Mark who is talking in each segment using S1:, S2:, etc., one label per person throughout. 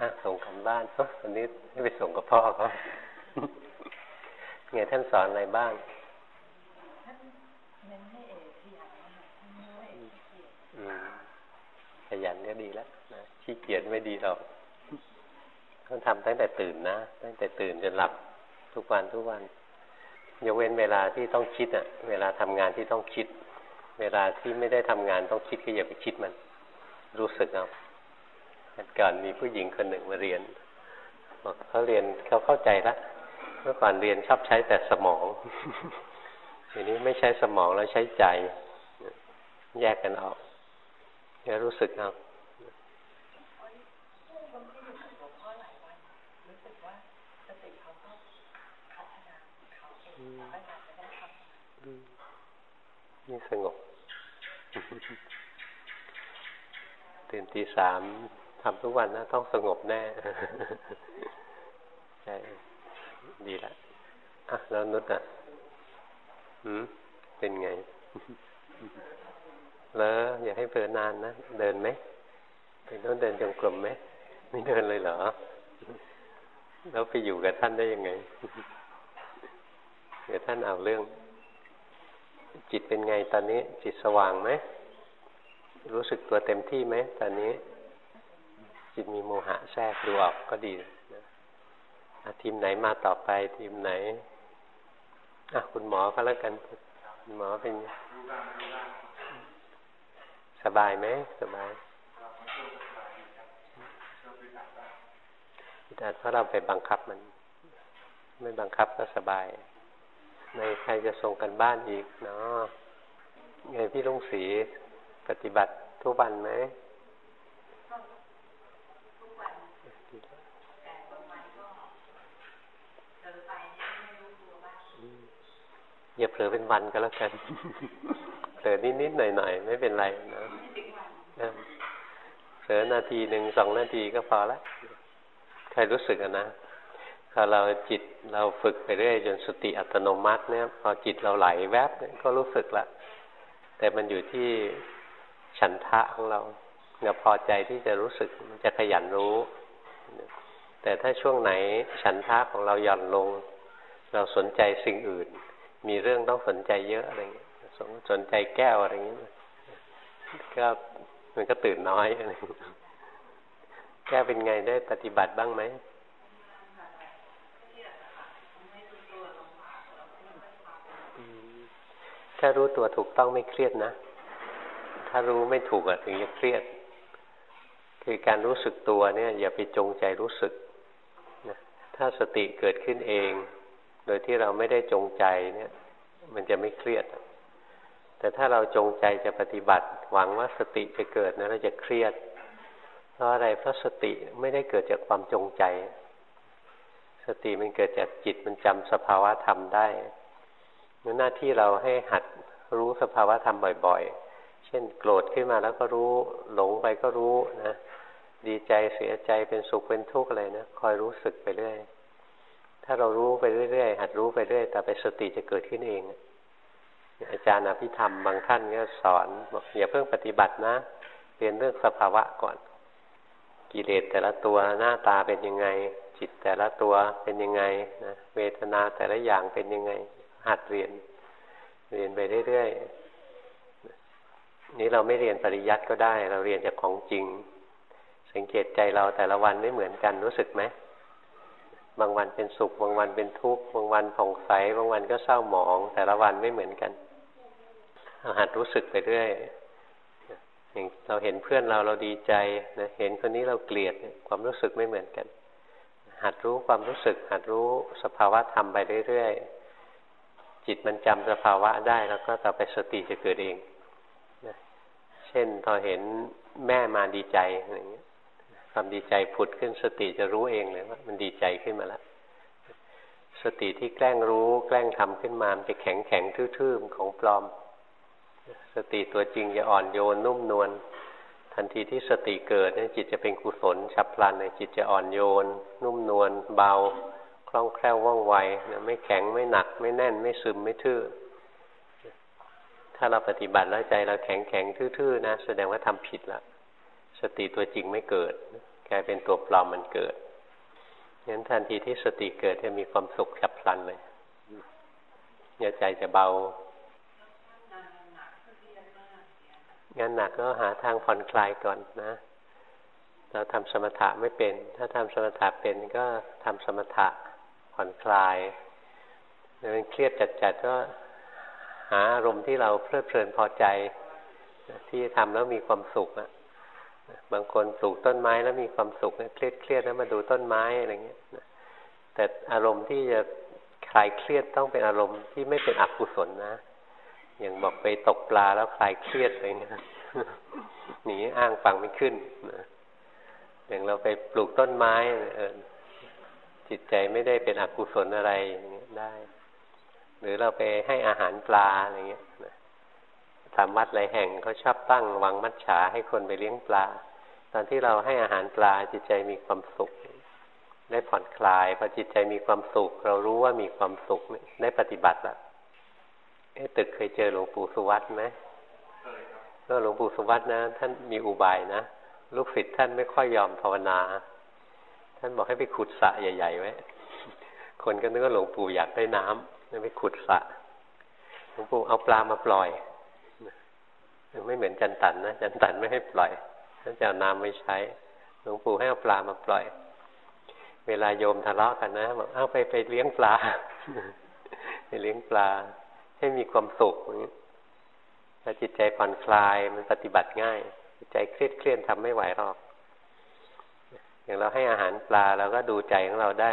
S1: อะส่งกันบ้านเออวันนี้ให้ไปส่งกับพ่อเขาไงท่านสอนอะไรบ้างขยันก็ดีแล้วนะขี้เกียจไม่ดีหรอกต้องทำตั้งแต่ตื่นนะ ตั้งแต่ตื่นจนหลับทุกวันทุกวันยกเว้นเวลาที่ต้องคิดอะเวลาทำงานที่ต้องคิด เวลาที่ไม่ได้ทำงานต้องคิดก็อย่าไปคิดมัน รู้สึกเอา ก่อนมีผู้หญิงคนหนึ่งมาเรียนบอกเขาเรียนเขาเข้าใจละเมื่อก่อนเรียนชอบใช้แต่สมองทีนี้ไม่ใช้สมองแล้วใช้ใจ แยกกันออกแค่รู้สึกเอานี่สงบตื่นตีสาม ทำทุกวันนะต้องสงบแน่ใช่ดีละอะแล้วนุชอะหืมเป็นไง แล้วอย่าให้เดินนานนะ เดินไหมไปโน้นเดินจงกรมไหมไม่เดินเลยเหรอ แล้วไปอยู่กับท่านได้ยังไงเดี๋ยวท่านเอาเรื่อง จิตเป็นไงตอนนี้ จิตสว่างไหม รู้สึกตัวเต็มที่ไหมตอนนี้ จิตมีโมหะแทรกดูออกก็ดีนะทีมไหนมาต่อไปทีมไหนอะคุณหมอก็แล้วกันคุณหมอเป็นสบายไหมสบายแต่ถ้าเราไปบังคับมัน ไม่บังคับก็สบาย ในใครจะส่งกันบ้านอีกเนาะไงพี่ลุงศรีปฏิบัติทุกวันไหม อย่าเผลอเป็นวันก็แล้วกัน เผลอนิดๆหน่อยๆ ไม่เป็นไรนะเผลอนาทีหนึ่งสองนาทีก็พอละใครรู้สึกอะนะพอเราจิตเราฝึกไปเรื่อยจนสติอัตโนมัติเนี่ยพอจิตเราไหลแวบก็รู้สึกละ แต่มันอยู่ที่ฉันทะของเราเราพอใจที่จะรู้สึกมันจะขยันรู้ แต่ถ้าช่วงไหนฉันทะของเราหย่อนลง เราสนใจสิ่งอื่น มีเรื่องต้องสนใจเยอะอะไรเงี้ยสนใจแก้วอะไรเงี้ยก็มันก็ตื่นน้อยอะไรแก้เป็นไงได้ปฏิบัติบ้างไหมถ้ารู้ตัวถูกต้องไม่เครียดนะ ถ้ารู้ไม่ถูกอะถึงจะเครียด คือการรู้สึกตัวเนี่ย อย่าไปจงใจรู้สึกนะถ้าสติเกิดขึ้นเอง โดยที่เราไม่ได้จงใจเนี่ย มันจะไม่เครียด แต่ถ้าเราจงใจจะปฏิบัติ หวังว่าสติจะเกิดนะเราจะเครียด เพราะอะไรเพราะสติไม่ได้เกิดจากความจงใจ สติมันเกิดจากจิตมันจำสภาวะธรรมได้หน้าที่เราให้หัดรู้สภาวะธรรมบ่อย ๆ เช่นโกรธขึ้นมาแล้วก็รู้หลงไปก็รู้นะ ดีใจเสียใจเป็นสุขเป็นทุกข์อะไรนะคอยรู้สึกไปเรื่อย ถ้าเรารู้ไปเรื่อยๆหัดรู้ไปเรื่อยแต่ไปสติจะเกิดขึ้นเอง อาจารย์อภิธรรมบางท่านก็สอนบอกอย่าเพิ่งปฏิบัตินะเรียนเรื่องสภาวะก่อน กิเลสแต่ละตัวหน้าตาเป็นยังไง จิตแต่ละตัวเป็นยังไงนะเวทนาแต่ละอย่างเป็นยังไง หัดเรียน เรียนไปเรื่อยๆนี้เราไม่เรียนปริยัติก็ได้ เราเรียนจากของจริง สังเกตใจเราแต่ละวันไม่เหมือนกันรู้สึกไหม บางวันเป็นสุข บางวันเป็นทุกข์ บางวันผ่องใส บางวันก็เศร้าหมอง แต่ละวันไม่เหมือนกันเราหัดรู้สึกไปเรื่อยอย่างเราเห็นเพื่อนเราเราดีใจนะเห็นคนนี้เราเกลียดความรู้สึกไม่เหมือนกัน หัดรู้ความรู้สึก หัดรู้สภาวะธรรมไปเรื่อยๆจิตมันจำสภาวะได้แล้วก็ต่อไปสติจะเกิดเองนะเช่นพอเห็นแม่มาดีใจอะไรเงี้ย ความดีใจผุดขึ้นสติจะรู้เองเลยว่า มันดีใจขึ้นมาแล้วสติที่แกล้งรู้ แกล้งทำขึ้นมามันจะแข็งแข็งทื่อๆของปลอม สติตัวจริงจะอ่อนโยนนุ่มนวลทันทีที่สติเกิดเนี่ยจิตจะเป็นกุศลฉับพลันเลยจิตจะอ่อนโยน นุ่มนวลเบา คล่องแคล่วว่องไวนะไม่แข็งไม่หนัก ไม่แน่นไม่ซึมไม่ทื่อ ถ้าเราปฏิบัติแล้วใจเราแข็งแข็งทื่อๆนะแสดงว่าทำผิดละสติตัวจริงไม่เกิด กลายเป็นตัวปลอมมันเกิดงั้นทันทีที่สติเกิดจะมีความสุขฉับพลันเลยเนี่ยใจจะเบางานหนักก็หาทางผ่อนคลายก่อนนะ เราทำสมถะไม่เป็น ถ้าทำสมถะเป็นก็ทำสมถะผ่อนคลายถ้าเครียดจัดๆก็หาอารมณ์ที่เราเพลิดเพลินพอใจ ที่ทำแล้วมีความสุขอะ บางคนปลูกต้นไม้แล้วมีความสุขเครียดเครียดแล้วมาดูต้นไม้อะไรเงี้ยแต่อารมณ์ที่จะคลายเครียดต้องเป็นอารมณ์ที่ไม่เป็นอกุศลนะ อย่างบอกไปตกปลาแล้วคลายเครียดอะไรเงี้ยหนีอ้างฟังไม่ขึ้นอย่างเราไปปลูกต้นไม้เออจิตใจไม่ได้เป็นอกุศลอะไรอย่างเงี้ยได้ หรือเราไปให้อาหารปลาอะไรเงี้ย ทำวัดหลายแห่งเขาชอบตั้งวังมัดฉาให้คนไปเลี้ยงปลา ตอนที่เราให้อาหารปลาจิตใจมีความสุข ได้ผ่อนคลายพอจิตใจมีความสุข เรารู้ว่ามีความสุขได้ปฏิบัติล้วเอ๊ตึกเคยเจอหลวงปู่สุวัตไหมก็หลวงปู่สุวัตนะท่านมีอุบายนะลูกศิษย์ท่านไม่ค่อยยอมภาวนา ท่านบอกให้ไปขุดสระใหญ่ ๆ ไว้ คนก็นึกว่าหลวงปู่อยากได้น้ำไปขุดสระหลวงปู่เอาปลามาปล่อย ไม่เหมือนจันตันนะจันตันไม่ให้ปล่อยท่านจะเอาน้ำไม่ใช้หลวงปู่ให้เอาปลามาปล่อย เวลาโยมทะเลาะกันนะบอกเอาไปไปเลี้ยงปลา ไปเลี้ยงปลา ให้มีความสุขอย่างนี้ถ้าจิตใจผ่อนคลายมันปฏิบัติง่าย จิตใจเครียดเครียดทำไม่ไหวหรอกอย่างเราให้อาหารปลาเราก็ดูใจของเราได้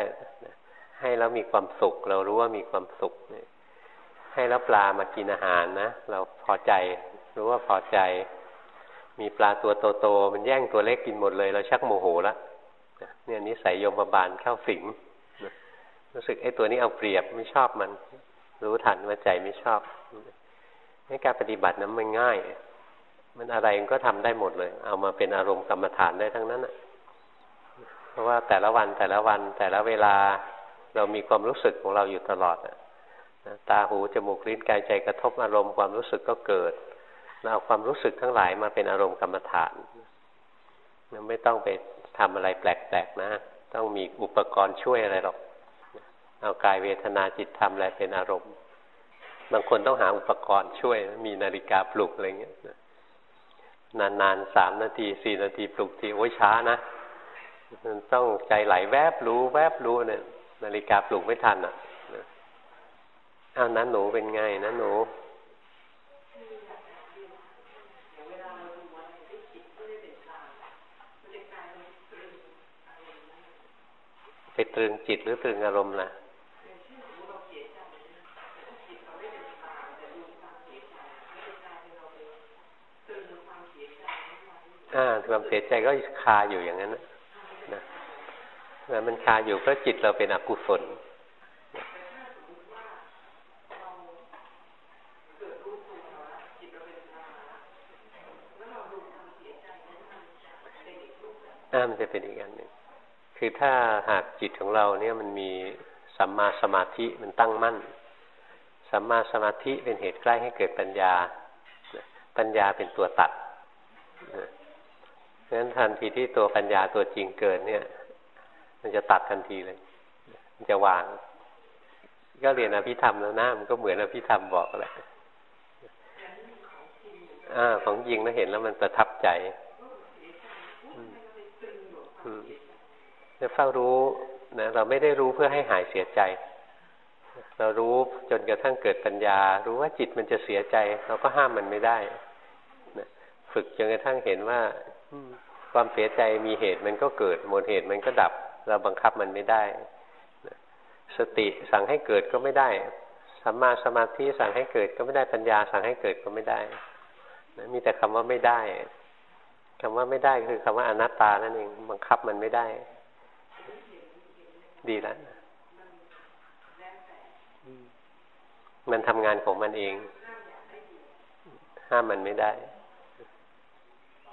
S1: ให้แล้วมีความสุข เรารู้ว่ามีความสุขให้แล้วปลามากินอาหารนะเราพอใจ รู้ว่าพอใจ มีปลาตัวโตๆมันแย่งตัวเล็กกินหมดเลยเราชักโมโหแล้วเนี่ยนิสัยโยมบาลเข้าสิงรู้สึกไอ้ตัวนี้เอาเปรียบไม่ชอบมัน รู้ทันว่าใจไม่ชอบให้การปฏิบัตินั้นมันง่าย มันอะไรมันก็ทำได้หมดเลย เอามาเป็นอารมณ์กรรมฐานได้ทั้งนั้นนะเพราะว่าแต่ละวันแต่ละวันแต่ละเวลาเรามีความรู้สึกของเราอยู่ตลอดตาหูจมูกลิ้นกายใจกระทบอารมณ์ความรู้สึกก็เกิด เราเอาความรู้สึกทั้งหลายมาเป็นอารมณ์กรรมฐานไม่ต้องไปทำอะไรแปลกๆนะ ต้องมีอุปกรณ์ช่วยอะไรหรอก เอากายเวทนาจิตธรรมอะไรเป็นอารมณ์ บางคนต้องหาอุปกรณ์ช่วย มีนาฬิกาปลุกอะไรเงี้ยนานๆสามนาทีสี่นาทีปลุกทีโอ้ยช้านะมันต้องใจไหลแวบรู้ แวบรู้เนี่ย นาฬิกาปลุกไม่ทันอะอ้าวนั้นหนูเป็นไงนะหนู ไปตรึงจิตหรือตรึงอารมณ์ล่ะอ่าความเสียใจก็คาอยู่อย่างนั้นนะนะมันคาอยู่เพราะจิตเราเป็นอกุศลอ่ามันจะเป็นอีกอันหนึ่ง คือถ้าหากจิตของเราเนี่ยมันมีสัมมาสมาธิมันตั้งมั่น สัมมาสมาธิเป็นเหตุใกล้ให้เกิดปัญญา ปัญญาเป็นตัวตัดเพราะฉะนั้นทันทีที่ตัวปัญญาตัวจริงเกิดเนี่ย มันจะตัดทันทีเลย มันจะวาง ก็เรียนอภิธรรมแล้วนะมันก็เหมือนอภิธรรมบอกแหละอ่าของจริงแล้วเห็นแล้วมันประทับใจ จะเฝ้ารู้นะเราไม่ได้รู้เพื่อให้หายเสียใจ เรารู้จนกระทั่งเกิดปัญญา รู้ว่าจิตมันจะเสียใจ เราก็ห้ามมันไม่ได้นะฝึกจนกระทั่งเห็นว่าความเสียใจมีเหตุมันก็เกิดหมดเหตุมันก็ดับ เราบังคับมันไม่ได้สติสั่งให้เกิดก็ไม่ได้สัมมาสมาธิสั่งให้เกิดก็ไม่ได้ปัญญาสั่งให้เกิดก็ไม่ได้นะมีแต่คำว่าไม่ได้คำว่าไม่ได้คือคำว่าอนัตตานั่นเองบังคับมันไม่ได้ ดีแล้วมันทำงานของมันเอง ห้ามมันไม่ได้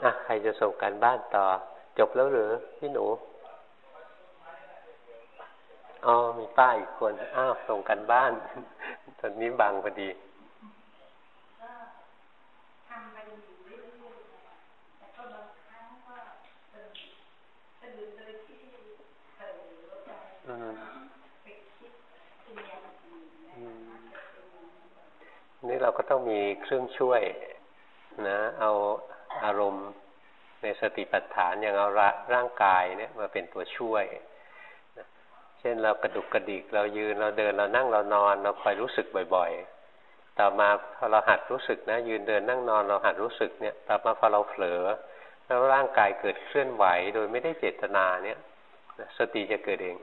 S1: อะใครจะส่งการบ้านต่อ จบแล้วหรือพี่หนูอ๋อมีป้าอีกคน อ้าว ส่งกันบ้าน ตอนนี้บางพอดี
S2: เเรา
S1: ก็ต้องมีเครื่องช่วยนะ เอาอารมณ์ในสติปัฏฐานอย่างเอาร่างกายเนี่ยมาเป็นตัวช่วยเช่นเรากระดุกกระดิกเรายืนเราเดินเรานั่งเรานอน เราคอยรู้สึกบ่อยๆ ต่อมาพอเราหัดรู้สึกนะ ยืนเดินนั่งนอนเราหัดรู้สึกเนี่ย ต่อมาพอเราเผลอ แล้วร่างกายเกิดเคลื่อนไหวโดยไม่ได้เจตนาเนี่ย สติจะเกิดเอง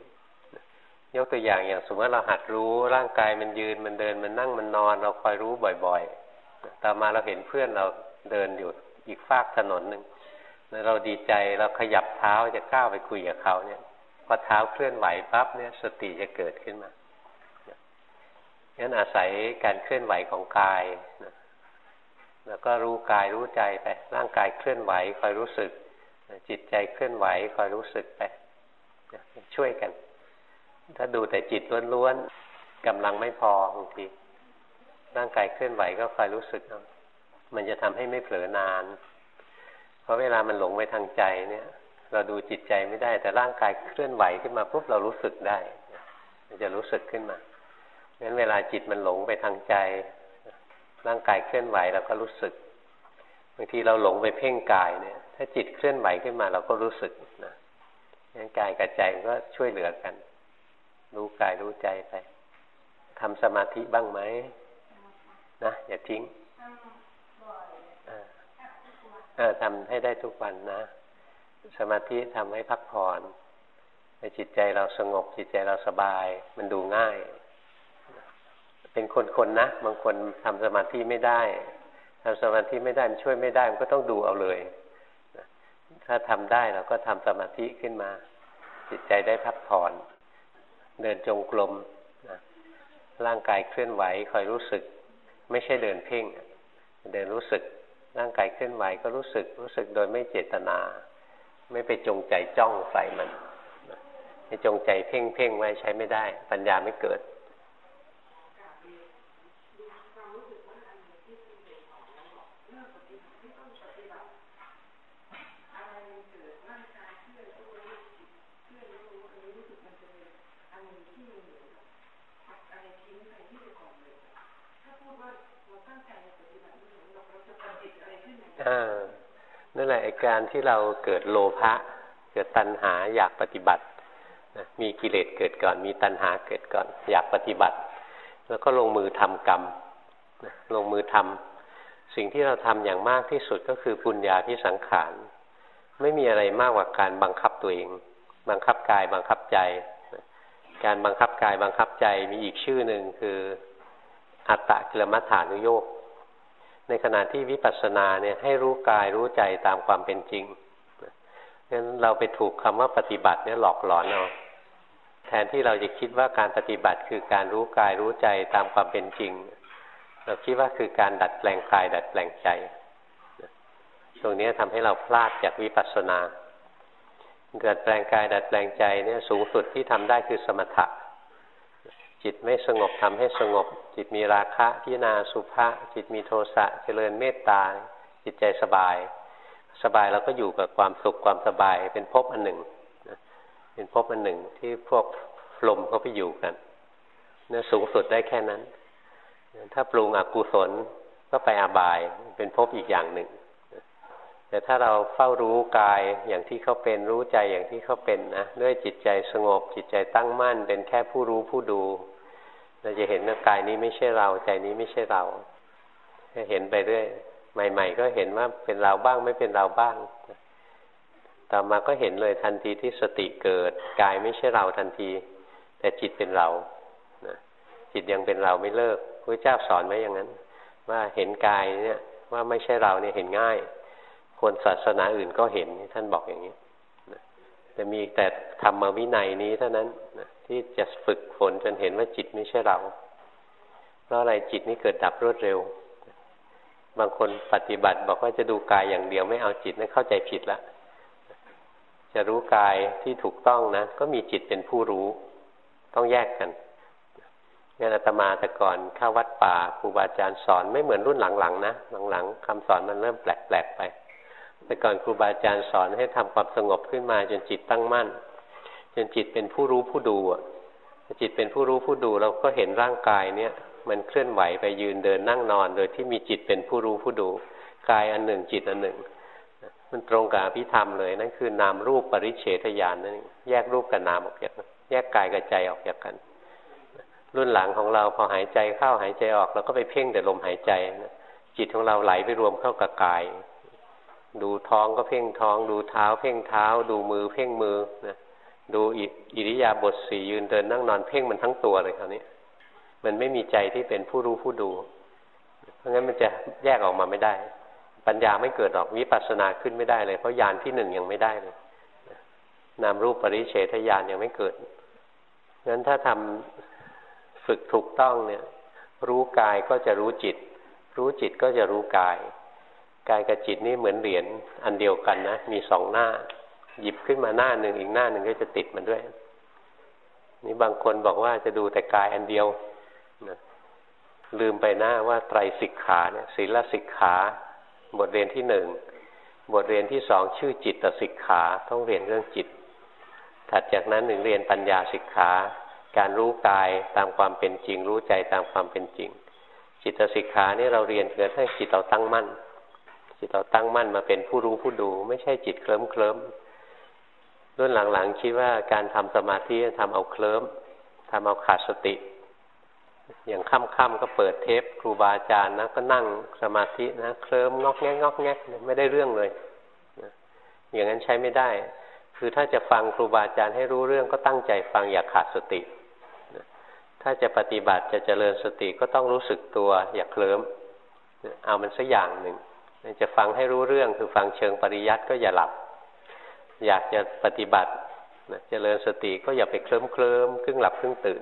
S1: ยกตัวอย่างอย่างสมมติเราหัดรู้ร่างกายมันยืนมันเดินมันนั่งมันนอน เราคอยรู้บ่อยๆ ต่อมาเราเห็นเพื่อนเราเดินอยู่อีกฝากถนนหนึ่งเราดีใจเราขยับเท้าจะก้าวไปคุยกับเขาเนี่ยพอเท้าเคลื่อนไหวปั๊บเนี่ยสติจะเกิดขึ้นมางั้นอาศัยการเคลื่อนไหวของกายนะแล้วก็รู้กายรู้ใจไปร่างกายเคลื่อนไหวคอยรู้สึก จิตใจเคลื่อนไหวคอยรู้สึกไปช่วยกัน ถ้าดูแต่จิตล้วนๆกำลังไม่พอบางทีร่างกายเคลื่อนไหวก็คอยรู้สึกมันจะทำให้ไม่เผลอนาน เพราะเวลามันหลงไปทางใจเนี่ย เราดูจิตใจไม่ได้ แต่ร่างกายเคลื่อนไหวขึ้นมาปุ๊บเรารู้สึกได้ มันจะรู้สึกขึ้นมางั้นเวลาจิตมันหลงไปทางใจ ร่างกายเคลื่อนไหวเราก็รู้สึกบางทีเราหลงไปเพ่งกายเนี่ย ถ้าจิตเคลื่อนไหวขึ้นมาเราก็รู้สึกนะงั้นกายกับใจก็ช่วยเหลือกัน รู้กายรู้ใจไปทำสมาธิบ้างไหมนะอย่าทิ้งทำให้ได้ทุกวันนะ สมาธิทำให้พักผ่อนในจิตใจเราสงบจิตใจเราสบาย มันดูง่าย เป็นคนๆนะบางคนทำสมาธิไม่ได้ทำสมาธิไม่ได้มันช่วยไม่ได้มันก็ต้องดูเอาเลย ถ้าทำได้เราก็ทำสมาธิขึ้นมา จิตใจได้พักผ่อน เดินจงกรมนะร่างกายเคลื่อนไหวคอยรู้สึก ไม่ใช่เดินเพ่ง เดินรู้สึก ร่างกายเคลื่อนไหวก็รู้สึก รู้สึกโดยไม่เจตนา ไม่ไปจงใจจ้องใส่มันไม่จงใจเพ่งเพ่งไว้ใช้ไม่ได้ ปัญญาไม่เกิดนั่นแหละการ ที่เราเกิดโลภะเกิดตัณหาอยากปฏิบัติมีกิเลสเกิดก่อน มีตัณหาเกิดก่อน อยากปฏิบัติ แล้วก็ลงมือทำกรรมลงมือทำสิ่งที่เราทำอย่างมากที่สุดก็คือปุญญาที่สังขารไม่มีอะไรมากกว่าการบังคับตัวเอง บังคับกายบังคับใจ การบังคับกายบังคับใจมีอีกชื่อหนึ่งคืออัตตะกิลมัฏฐานุโยก ในขณะที่วิปัสสนาเนี่ยให้รู้กายรู้ใจตามความเป็นจริงงั้นเราไปถูกคำว่าปฏิบัติเนี่ยหลอกหลอนเอาแทนที่เราจะคิดว่าการปฏิบัติคือการรู้กายรู้ใจตามความเป็นจริง เราคิดว่าคือการดัดแปลงกาย ดัดแปลงใจ ตรงนี้ทำให้เราพลาดจากวิปัสสนาดัดแปลงกาย ดัดแปลงใจเนี่ยสูงสุดที่ทำได้คือสมถะจิตไม่สงบทำให้สงบ จิตมีราคะพิจารณาสุภาจิตมีโทสะเจริญเมตตา จิตใจสบาย สบายเราก็อยู่กับความสุขความสบาย เป็นภพอันหนึ่งเป็นภพอันหนึ่งที่พวกลมเขาไปอยู่กันเนื้อสูงสุดได้แค่นั้น ถ้าปรุงอกุศลก็ไปอาบายเป็นภพอีกอย่างหนึ่ง แต่ถ้าเราเฝ้ารู้กายอย่างที่เขาเป็นรู้ใจอย่างที่เขาเป็นนะด้วยจิตใจสงบจิตใจตั้งมั่น เป็นแค่ผู้รู้ผู้ดู เราจะเห็นว่ากายนี้ไม่ใช่เรา ใจนี้ไม่ใช่เราเห็นไปเรื่อยใหม่ ๆ ก็เห็นว่าเป็นเราบ้างไม่เป็นเราบ้าง ต่อมาก็เห็นเลยทันทีที่สติเกิดกายไม่ใช่เราทันที แต่จิตเป็นเราจิตยังเป็นเราไม่เลิกพระเจ้าสอนไว้อย่างนั้น ว่าเห็นกายเนี่ยว่าไม่ใช่เราเนี่ยเห็นง่าย คนศาสนาอื่นก็เห็นท่านบอกอย่างนี้แต่มีแต่ธรรมวินัยนี้เท่านั้น ที่จะฝึกฝนจนเห็นว่าจิตไม่ใช่เรา เพราะอะไรจิตนี้เกิดดับรวดเร็ว บางคนปฏิบัติบอกว่าจะดูกายอย่างเดียวไม่เอาจิตนั่นเข้าใจผิดละจะรู้กายที่ถูกต้องนะ ก็มีจิตเป็นผู้รู้ ต้องแยกกันงั้นอาตมาแต่ก่อนเข้าวัดป่าครูบาอาจารย์สอนไม่เหมือนรุ่นหลังๆนะหลังๆคำสอนมันเริ่มแปลกๆไป แต่ก่อนครูบาอาจารย์สอนให้ทำความสงบขึ้นมาจนจิตตั้งมั่น จนจิตเป็นผู้รู้ผู้ดูอะจิตเป็นผู้รู้ผู้ดูเราก็เห็นร่างกายเนี่ย มันเคลื่อนไหวไปยืนเดินนั่งนอน โดยที่มีจิตเป็นผู้รู้ผู้ดู กายอันหนึ่งจิตอันหนึ่ง มันตรงกับอภิธรรมเลยนั่นคือนามรูปปริเฉทญาณนั่นแยกรูปกับนามออกจากแยกกายกับใจออกจากกัน รุ่นหลังของเราพอหายใจเข้าหายใจออกเราก็ไปเพ่งแต่ลมหายใจนะจิตของเราไหลไปรวมเข้ากับกาย ดูท้องก็เพ่งท้อง ดูเท้า เพ่งเท้า ดูมือเพ่งมือนะ ดูอิริยาบถสี่ยืนเดินนั่งนอนเพ่งมันทั้งตัวเลยคราวนี้ มันไม่มีใจที่เป็นผู้รู้ผู้ดู เพราะงั้นมันจะแยกออกมาไม่ได้ ปัญญาไม่เกิดหรอกวิปัสสนาขึ้นไม่ได้เลยเพราะญาณที่หนึ่งยังไม่ได้เลยนามรูปปริเฉทญาณยังไม่เกิดงั้นถ้าทำฝึกถูกต้องเนี่ย รู้กายก็จะรู้จิต รู้จิตก็จะรู้กาย กายกับจิตนี่เหมือนเหรียญอันเดียวกันนะ มีสองหน้า หยิบขึ้นมาหน้าหนึ่งอีกหน้าหนึ่งก็จะติดมันด้วย นี่บางคนบอกว่าจะดูแต่กายอันเดียวนะลืมไปหน้าว่าไตรสิกขาเนี่ยศีลสิกขา บทเรียนที่หนึ่งบทเรียนที่สองชื่อจิตสิกขาต้องเรียนเรื่องจิต ถัดจากนั้นหนึ่งเรียนปัญญาสิกขา การรู้กายตามความเป็นจริง รู้ใจตามความเป็นจริง จิตสิกขานี่เราเรียนเพื่อให้จิตเราตั้งมั่น จิตเราตั้งมั่นมาเป็นผู้รู้ผู้ดู ไม่ใช่จิตเคลิ้มเคลิ้ม รุ่นหลังๆ คิดว่าการทำสมาธิทำเอาเคลิ้มทำเอาขาดสติ อย่างค่ำๆก็เปิดเทปครูบาอาจารย์นะก็นั่งสมาธินะเคลิ้มงอกแงกงอกแงกไม่ได้เรื่องเลยอย่างนั้นใช้ไม่ได้ คือถ้าจะฟังครูบาอาจารย์ให้รู้เรื่องก็ตั้งใจฟังอย่าขาดสติถ้าจะปฏิบัติจะเจริญสติก็ต้องรู้สึกตัว อย่าเคลิ้มเอามันสักอย่างหนึ่งจะฟังให้รู้เรื่องคือฟังเชิงปริยัติก็อย่าหลับ อยากจะปฏิบัตินะเจริญสติก็อย่าไปเคลิ้มเคลิ้มครึ่งหลับครึ่งตื่น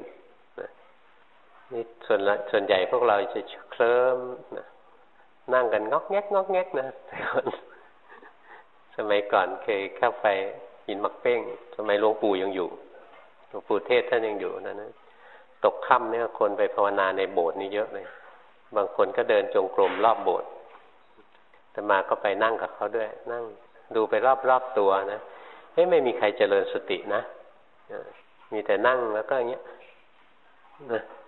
S1: นะนี่ส่วนส่วนใหญ่พวกเราจะเคลิ้มนะนั่งกันงอกแงกงอกแงกนะสมัยก่อนเคยเข้าไปหินมักเป้งสมัยหลวงปู่ยังอยู่หลวงปู่เทศท่านยังอยู่นะนะตกค่ำเนี่ยคนไปภาวนาในโบสถ์นี่เยอะเลย บางคนก็เดินจงกรมรอบโบสถ์แต่มาก็ไปนั่งกับเขาด้วย นั่งดูไปรอบๆตัวนะ เฮ้ยไม่มีใครเจริญสตินะมีแต่นั่งแล้วก็อย่างเงี้ย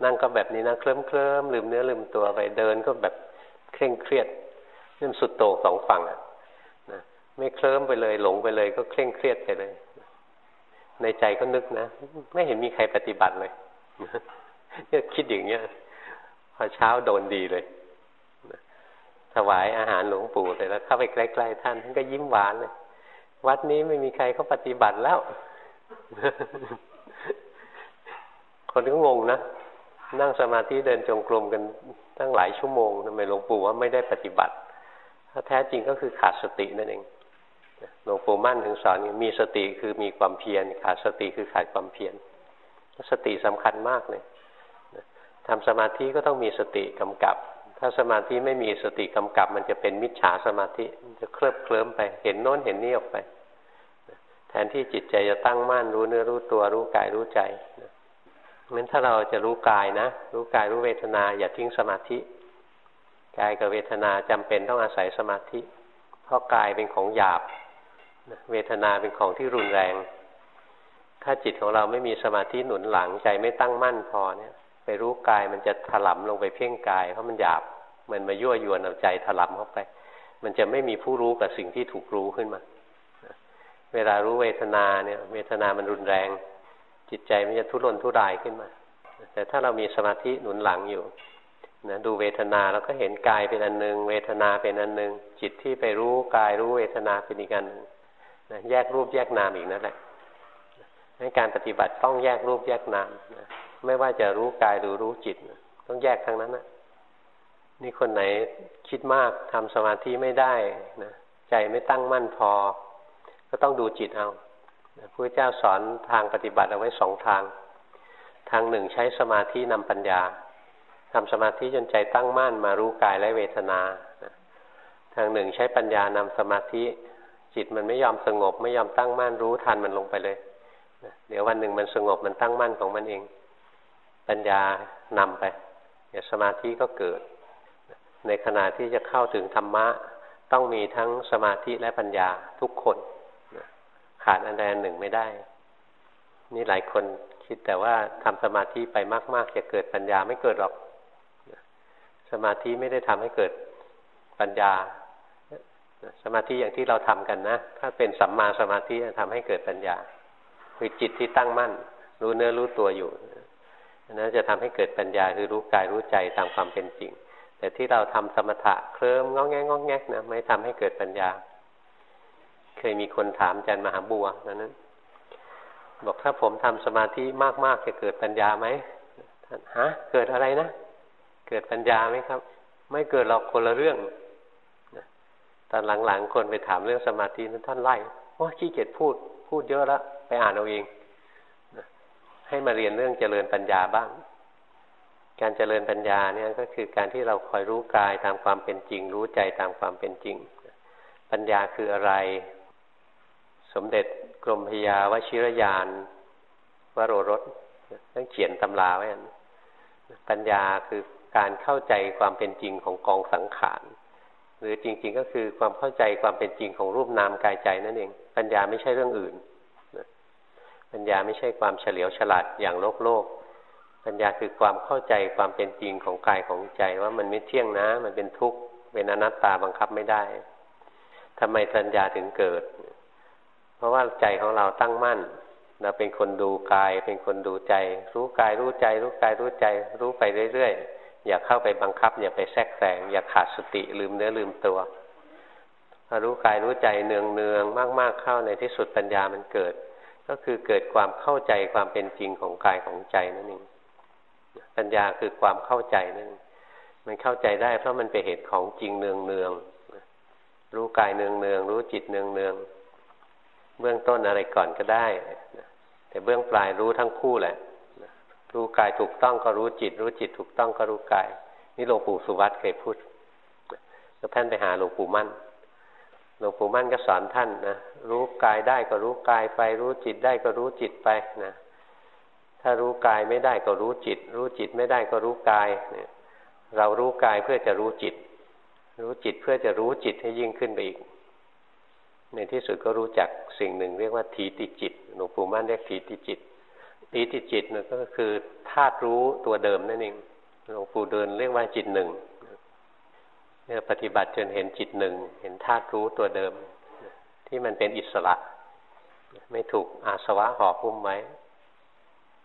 S1: นั่งก็แบบนี้นะเคลิ้มเคลิ้มลืมเนื้อลืมตัวไปเดินก็แบบเคร่งเครียดนี่มันสุดโต่งสองฝั่งอะนะไม่เคลิ้มไปเลยหลงไปเลย ก็เคร่งเครียดไปเลย ในใจก็นึกนะไม่เห็นมีใครปฏิบัติเลยเนี่ยคิดอย่างเงี้ยพอเช้าโดนดีเลยถวายอาหารหลวงปู่เสร็จแล้วเข้าไปใกล้ๆท่านท่านก็ยิ้มหวานเลย วัดนี้ไม่มีใครเขาปฏิบัติแล้ว คนก็งงนะ นั่งสมาธิเดินจงกรมกันตั้งหลายชั่วโมงทำไมหลวงปู่ว่าไม่ได้ปฏิบัติถ้าแท้จริงก็คือขาดสตินั่นเองหลวงปู่มั่นถึงสอนมีสติคือมีความเพียรขาดสติคือขาดความเพียรสติสำคัญมากเลยทำสมาธิก็ต้องมีสติกำกับ ถ้าสมาธิไม่มีสติกำกับมันจะเป็นมิจฉาสมาธิมันจะเคลิบเคลิ้มไป เห็นโน้นเห็นนี่ออกไป แทนที่จิตใจจะตั้งมั่นรู้เนื้อรู้ตัวรู้กายรู้ใจงั้นถ้าเราจะรู้กายนะ รู้กายรู้เวทนา อย่าทิ้งสมาธิกายกับเวทนาจำเป็นต้องอาศัยสมาธิ เพราะกายเป็นของหยาบ เวทนาเป็นของที่รุนแรง ถ้าจิตของเราไม่มีสมาธิหนุนหลังใจไม่ตั้งมั่นพอเนี่ย ไปรู้กายมันจะถลำลงไปเพ่งกายเพราะมันหยาบมันมายั่วยวนเอาใจถลำเข้าไป มันจะไม่มีผู้รู้กับสิ่งที่ถูกรู้ขึ้นมาเวลารู้เวทนาเนี่ยเวทนามันรุนแรง จิตใจมันจะทุรนทุรายขึ้นมา แต่ถ้าเรามีสมาธิหนุนหลังอยู่นะดูเวทนาเราก็เห็นกายเป็นอันหนึ่งเวทนาเป็นอันหนึ่งจิตที่ไปรู้กายรู้เวทนาเป็นอีกอันหนึ่งนะแยกรูปแยกนามอีกนั่นแหละในการปฏิบัติต้องแยกรูปแยกนามนะ ไม่ว่าจะรู้กายหรือรู้จิต ต้องแยกทั้งนั้นนะนี่คนไหนคิดมากทำสมาธิไม่ได้นะใจไม่ตั้งมั่นพอ ก็ต้องดูจิตเอาพระเจ้าสอนทางปฏิบัติเอาไว้สองทาง ทางหนึ่งใช้สมาธินำปัญญาทำสมาธิจนใจตั้งมั่นมารู้กายและเวทนา ทางหนึ่งใช้ปัญญานำสมาธิ จิตมันไม่ยอมสงบ ไม่ยอมตั้งมั่นรู้ทันมันลงไปเลย เดี๋ยววันหนึ่งมันสงบมันตั้งมั่นของมันเอง ปัญญานำไปเนี่ยสมาธิก็เกิด ในขณะที่จะเข้าถึงธรรมะ ต้องมีทั้งสมาธิและปัญญาทุกคนขาดอันใดอันหนึ่งไม่ได้ นี่หลายคนคิดแต่ว่าทำสมาธิไปมาก ๆ จะเกิดปัญญาไม่เกิดหรอก สมาธิไม่ได้ทำให้เกิดปัญญา สมาธิอย่างที่เราทำกันนะ ถ้าเป็นสัมมาสมาธิทำให้เกิดปัญญา คือจิตที่ตั้งมั่น รู้เนื้อรู้ตัวอยู่ นั้นจะทำให้เกิดปัญญาคือรู้กายรู้ใจตามความเป็นจริง แต่ที่เราทำสมถะเคลิ้มงอแงงอแงนะไม่ทำให้เกิดปัญญา เคยมีคนถามอาจารย์มหาบัวนั้นบอกถ้าผมทำสมาธิมากๆจะเกิดปัญญาไหมฮะเกิดอะไรนะ เกิดปัญญาไหมครับ ไม่เกิดหรอกคนละเรื่องตอนหลังๆคนไปถามเรื่องสมาธินั้นท่านไล่ว่าขี้เกียจพูด พูดเยอะแล้วไปอ่านเอาเอง ให้มาเรียนเรื่องเจริญปัญญาบ้าง การเจริญปัญญาเนี่ยก็คือการที่เราคอยรู้กายตามความเป็นจริง รู้ใจตามความเป็นจริง ปัญญาคืออะไร สมเด็จกรมพยาวชิรยานวโรรสต้องเขียนตำราไว้ปัญญาคือการเข้าใจความเป็นจริงของกองสังขารหรือจริง ๆ ก็คือความเข้าใจความเป็นจริงของรูปนามกายใจนั่นเอง ปัญญาไม่ใช่เรื่องอื่น ปัญญาไม่ใช่ความเฉลียวฉลาดอย่างโลกโลก ปัญญาคือความเข้าใจความเป็นจริงของกายของใจว่ามันไม่เที่ยงนะ มันเป็นทุกข์เป็นอนัตตาบังคับไม่ได้ทำไมปัญญาถึงเกิด เพราะว่าใจของเราตั้งมั่น เราเป็นคนดูกาย เป็นคนดูใจ รู้กายรู้ใจ รู้กายรู้ใจ รู้ไปเรื่อยๆอย่าเข้าไปบังคับ อย่าไปแทรกแซงอย่าขาดสติลืมเนื้อลืมตัวพอรู้กายรู้ใจเนืองเนืองมาก ๆเข้าในที่สุดปัญญามันเกิด ก็คือเกิดความเข้าใจความเป็นจริงของกายของใจนั่นเองปัญญาคือความเข้าใจนั่นมันเข้าใจได้เพราะมันเป็นเหตุของจริงเนืองเนืองรู้กายเนืองเนืองรู้จิตเนืองเนืองเบื้องต้นอะไรก่อนก็ได้ แต่เบื้องปลายรู้ทั้งคู่แหละ รู้กายถูกต้องก็รู้จิต รู้จิตถูกต้องก็รู้กาย นี่หลวงปู่สุวัตเคยพูดแล้วท่านไปหาหลวงปู่มั่น หลวงปู่มั่นก็สอนท่านนะรู้กายได้ก็รู้กายไป รู้จิตได้ก็รู้จิตไปนะถ้ารู้กายไม่ได้ก็รู้จิต รู้จิตไม่ได้ก็รู้กายเนี่ยเรารู้กายเพื่อจะรู้จิต รู้จิตเพื่อจะรู้จิตให้ยิ่งขึ้นไปอีก ในที่สุดก็รู้จักสิ่งหนึ่ง เรียกว่าทีติจิตหลวงปู่มั่นเรียกทีติจิตทีติจิตนั่นก็คือธาตุรู้ตัวเดิมนั่นเองหลวงปู่เดินเรียกว่าจิตหนึ่ง เนี่ยปฏิบัติจนเห็นจิตหนึ่ง เห็นธาตุรู้ตัวเดิม ที่มันเป็นอิสระ ไม่ถูกอาสวะห่อหุ้มไว้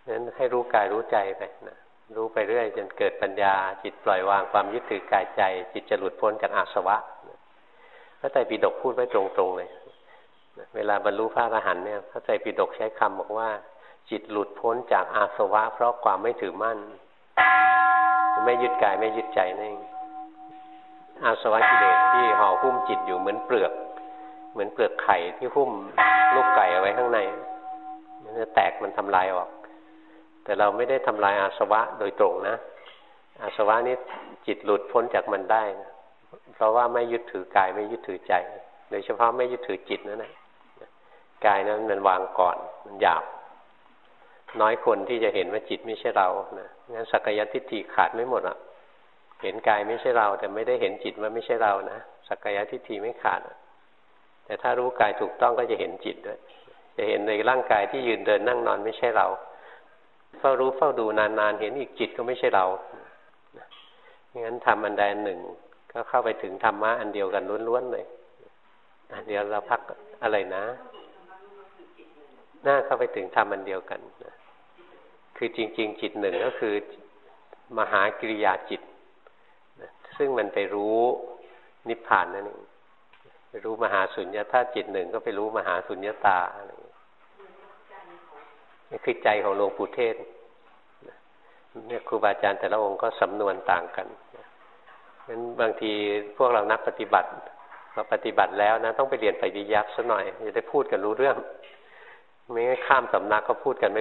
S1: นั้นให้รู้กายรู้ใจไปนะรู้ไปเรื่อยจนเกิดปัญญา จิตปล่อยวางความยึดถือกายใจ จิตจะหลุดพ้นจากอาสวะพระไตรปิฎกพูดไว้ตรงๆเลยเวลาบรรลุพระอรหันต์เนี่ยพระไตรปิฎกใช้คำบอกว่า จิตหลุดพ้นจากอาสวะ เพราะความไม่ถือมั่น ไม่ยึดกายไม่ยึดใจนั่นเอง อาสวะกิเลสที่ห่อหุ้มจิตอยู่เหมือนเปลือก เหมือนเปลือกไข่ที่หุ้มลูกไก่เอาไว้ข้างในมันจะแตกมันทำลายออก แต่เราไม่ได้ทำลายอาสวะโดยตรงนะ อาสวะนี้จิตหลุดพ้นจากมันได้นะเพราะว่าไม่ยึดถือกายไม่ยึดถือใจ โดยเฉพาะไม่ยึดถือจิตนั่นแหละกายนั้นมันวางก่อนมันหยาบ น้อยคนที่จะเห็นว่าจิตไม่ใช่เรานะงั้นสักยทิฏฐิขาดไม่หมดอะ เห็นกายไม่ใช่เรา แต่ไม่ได้เห็นจิตว่าไม่ใช่เรานะสักกายทิฏฐิไม่ขาด แต่ถ้ารู้กายถูกต้องก็จะเห็นจิตด้วย จะเห็นในร่างกายที่ยืนเดินนั่งนอนไม่ใช่เรา เฝ้ารู้เฝ้าดูนานๆเห็นอีกจิตก็ไม่ใช่เรางั้นทำอันใดหนึ่ง ก็เข้าไปถึงธรรมะอันเดียวกันล้วนๆเลยเดี๋ยวเราพักอะไรนะน่าเข้าไปถึงธรรมอันเดียวกัน คือจริง ๆ จิตหนึ่งก็คือ มหากิริยาจิต ซึ่งมันไปรู้นิพพานนั่นเองไปรู้มหาสุญญาธาจิตหนึ่งก็ไปรู้มหาสุญญาตาอะไรนี่คือใจของหลวงปู่เทศเนี่ยครูบาอาจารย์แต่ละองค์ก็สำนวนต่างกันงั้นบางทีพวกเรานักปฏิบัติมาปฏิบัติแล้วนะ ต้องไปเรียนไปดียับซะหน่อยจะได้พูดกันรู้เรื่อง ไม่งั้นข้ามสำนักก็พูดกันไม่